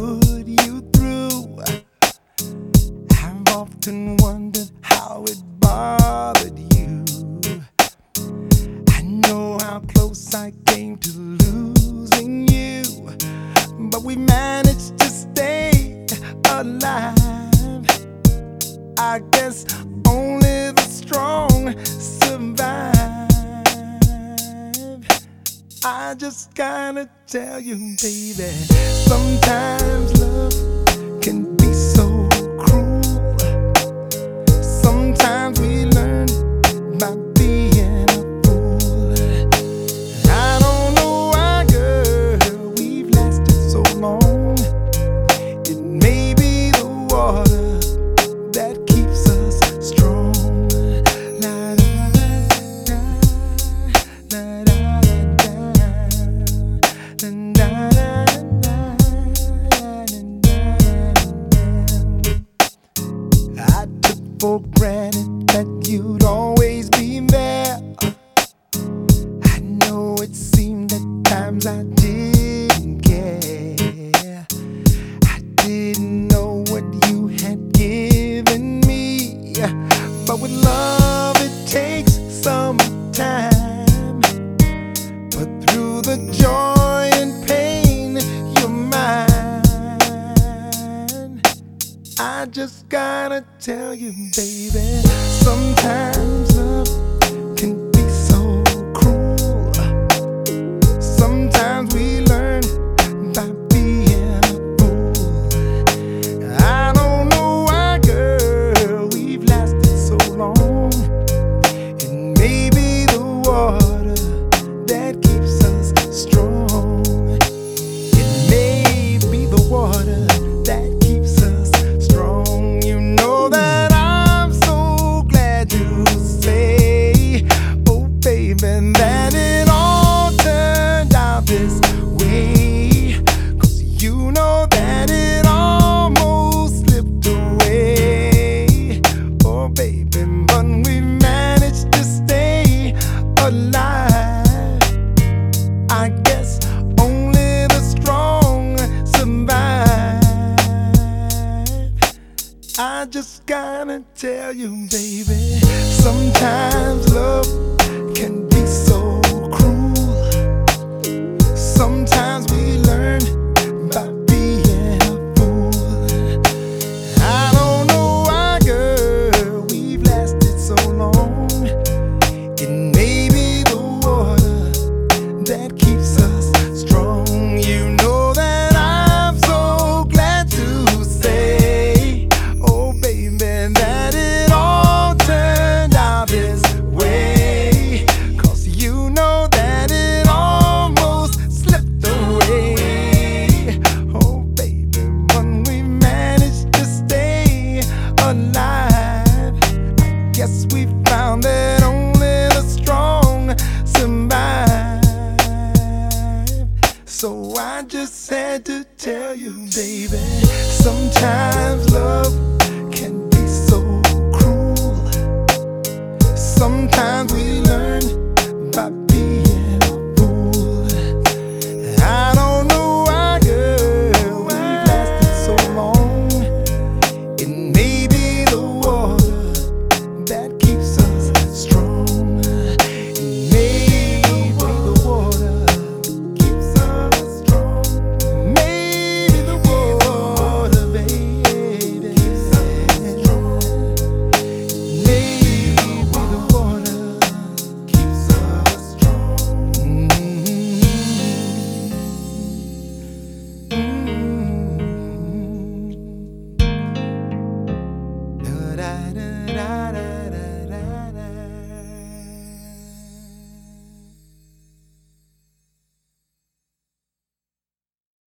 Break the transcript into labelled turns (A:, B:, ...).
A: put you through. I've often wondered how it bothered you. I know how close I came to losing you, but we managed to stay alive. I guess only the strong survive. I just gotta tell you, baby, sometimes love can be so cruel. Sometimes we learn by being a fool. I don't know why, girl, we've lasted so long. It may be the water you'd always be there. I know it seemed at times I didn't care. I didn't know what you had given me. But with love, it takes some time. But through the joy and pain, you're mine. I just gotta tell you, baby, sometimes just gotta tell you, baby, sometimes love I just had to tell you, baby. Sometimes love.